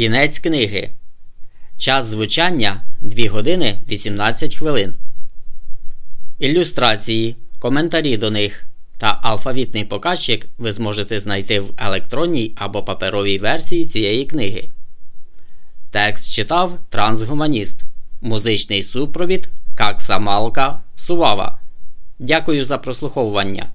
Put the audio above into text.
Кінець книги. Час звучання 2 години 18 хвилин. Ілюстрації, коментарі до них та алфавітний показчик ви зможете знайти в електронній або паперовій версії цієї книги. Текст читав трансгуманіст. Музичний супровід Каксамалка Сувава. Дякую за прослуховування.